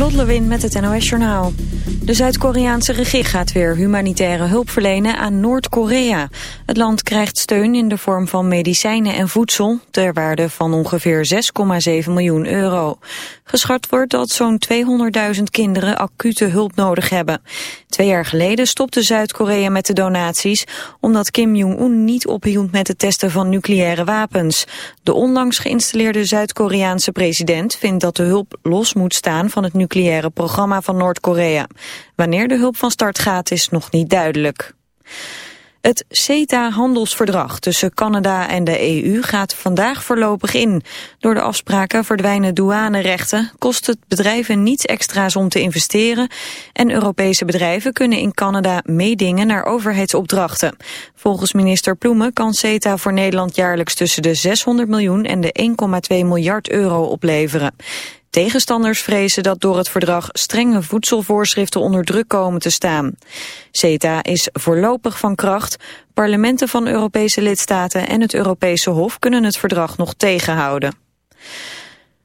Lot met het NOS Journaal. De Zuid-Koreaanse regering gaat weer humanitaire hulp verlenen aan Noord-Korea. Het land krijgt steun in de vorm van medicijnen en voedsel... ter waarde van ongeveer 6,7 miljoen euro. Geschat wordt dat zo'n 200.000 kinderen acute hulp nodig hebben. Twee jaar geleden stopte Zuid-Korea met de donaties... omdat Kim Jong-un niet ophield met het testen van nucleaire wapens. De onlangs geïnstalleerde Zuid-Koreaanse president vindt dat de hulp los moet staan... van het nucleaire programma van Noord-Korea. Wanneer de hulp van start gaat is nog niet duidelijk. Het CETA-handelsverdrag tussen Canada en de EU gaat vandaag voorlopig in. Door de afspraken verdwijnen douanerechten, kost het bedrijven niets extra's om te investeren en Europese bedrijven kunnen in Canada meedingen naar overheidsopdrachten. Volgens minister Ploemen kan CETA voor Nederland jaarlijks tussen de 600 miljoen en de 1,2 miljard euro opleveren. Tegenstanders vrezen dat door het verdrag strenge voedselvoorschriften onder druk komen te staan. CETA is voorlopig van kracht. Parlementen van Europese lidstaten en het Europese Hof kunnen het verdrag nog tegenhouden.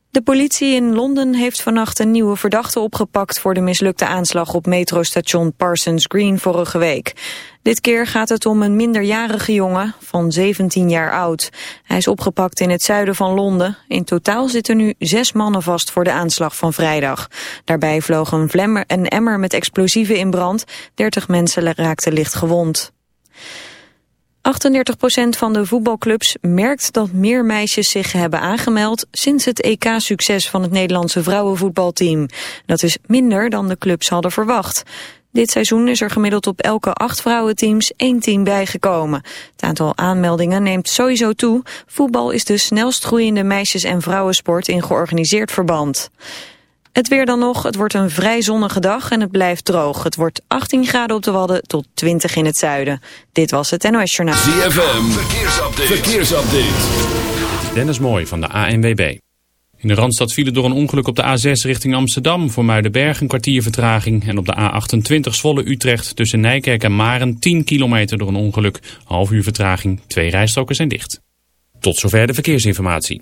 De politie in Londen heeft vannacht een nieuwe verdachte opgepakt voor de mislukte aanslag op metrostation Parsons Green vorige week. Dit keer gaat het om een minderjarige jongen van 17 jaar oud. Hij is opgepakt in het zuiden van Londen. In totaal zitten nu zes mannen vast voor de aanslag van vrijdag. Daarbij vloog een, vlemmer, een emmer met explosieven in brand. 30 mensen raakten licht gewond. 38% van de voetbalclubs merkt dat meer meisjes zich hebben aangemeld sinds het EK-succes van het Nederlandse vrouwenvoetbalteam. Dat is minder dan de clubs hadden verwacht. Dit seizoen is er gemiddeld op elke acht vrouwenteams één team bijgekomen. Het aantal aanmeldingen neemt sowieso toe. Voetbal is de snelst groeiende meisjes- en vrouwensport in georganiseerd verband. Het weer dan nog. Het wordt een vrij zonnige dag en het blijft droog. Het wordt 18 graden op de Wadden tot 20 in het zuiden. Dit was het NOS Journaal. ZFM, verkeersupdate. verkeersupdate. Dennis Mooi van de ANWB. In de Randstad vielen door een ongeluk op de A6 richting Amsterdam... voor Muidenberg een kwartier vertraging. En op de A28 Zwolle-Utrecht tussen Nijkerk en Maren 10 kilometer door een ongeluk. Half uur vertraging, twee rijstroken zijn dicht. Tot zover de verkeersinformatie.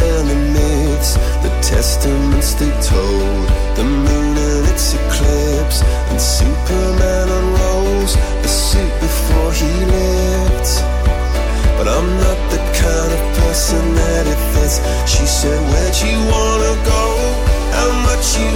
and the myths, the testaments they told, the moon and its eclipse, and Superman unrolls the suit before he lifts. But I'm not the kind of person that it fits. She said, Where'd you wanna go? How much you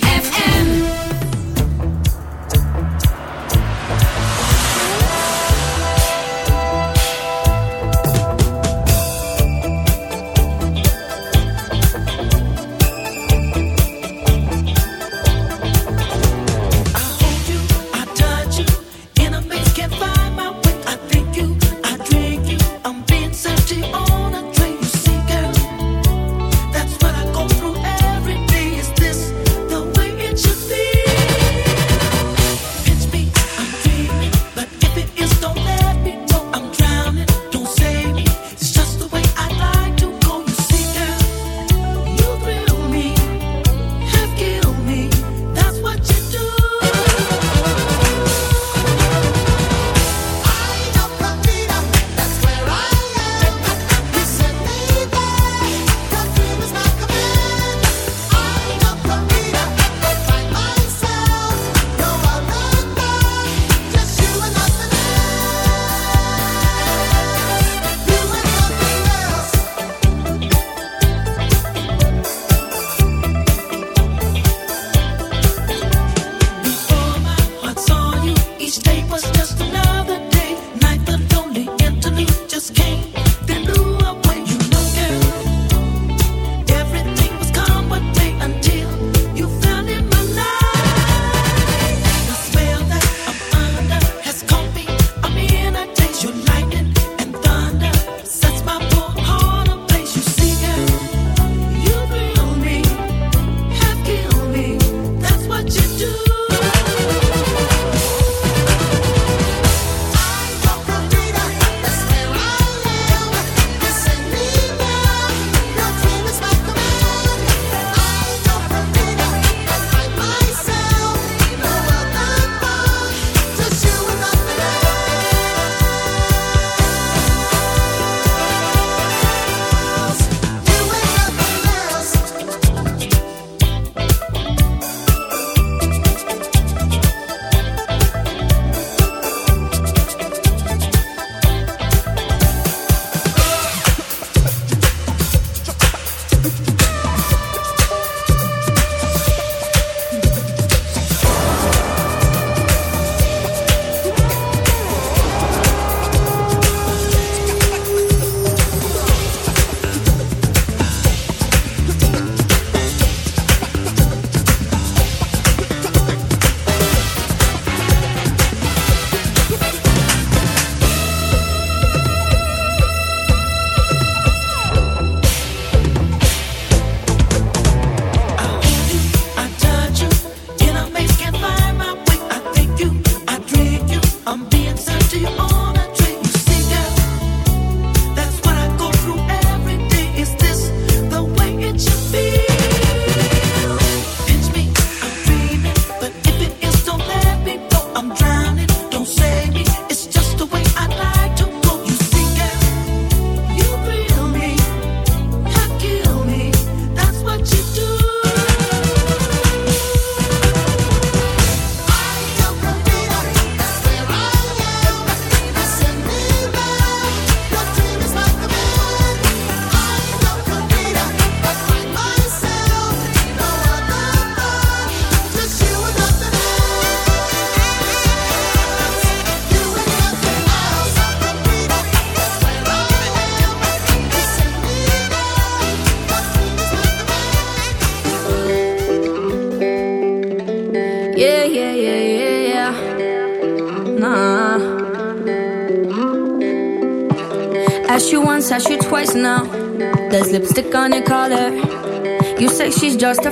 just a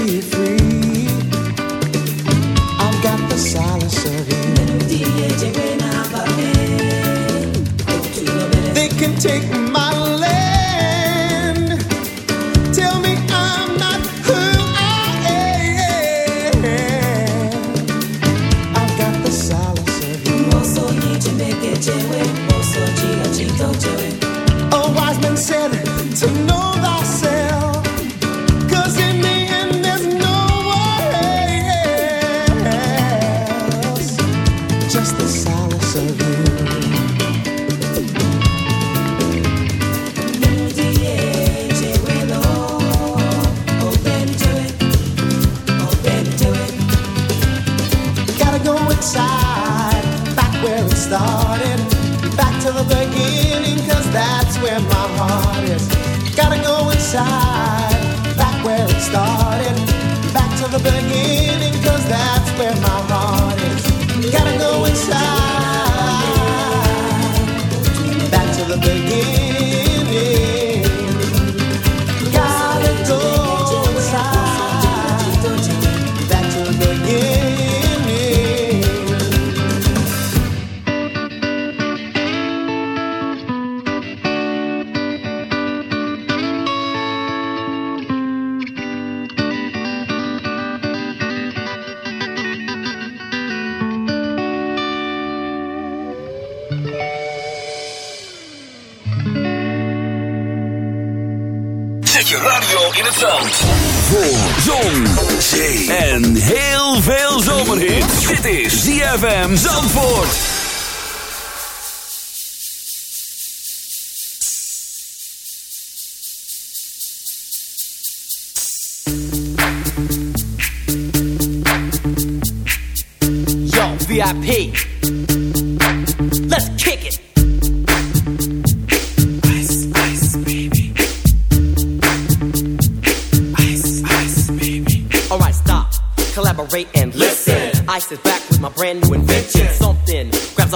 in het zand. Voor zon, zee en heel veel zomerhit. Dit is ZFM Zandvoort. Yo, VIP.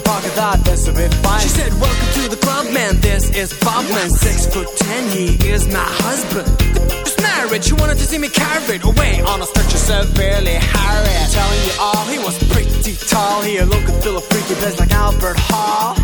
the park, thought that's a bit fine. She said, welcome to the club, man, this is Bob, man. Six foot ten, he is my husband. Just married, she wanted to see me carried away on a stretcher, severely harried. Telling you all, he was pretty tall, he looked and feel a freaky place like Albert Hall.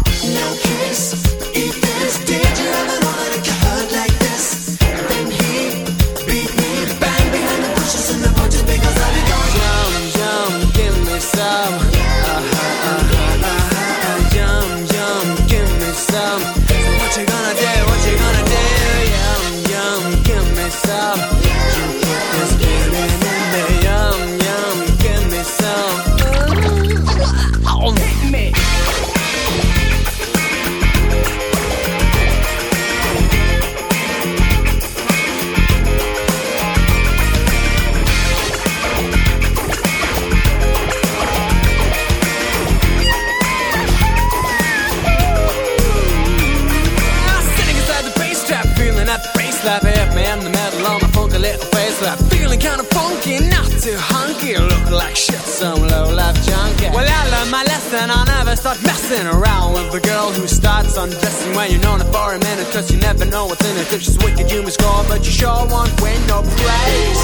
Kinda funky, not too hunky. Look like shit, some low life junkie. Well, I learned my lesson. I'll never start messing around with a girl who starts undressing when you're known her for a minute. Cause you never know what's in it. If she's wicked, you must score, but you sure won't win no praise.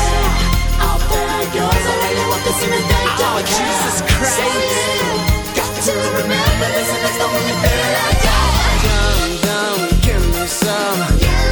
Out there, girls, I really want to see me dance. Oh, Jesus Christ. Got to remember this, and it's the only thing I got. Yum, yum, give me some. Uh,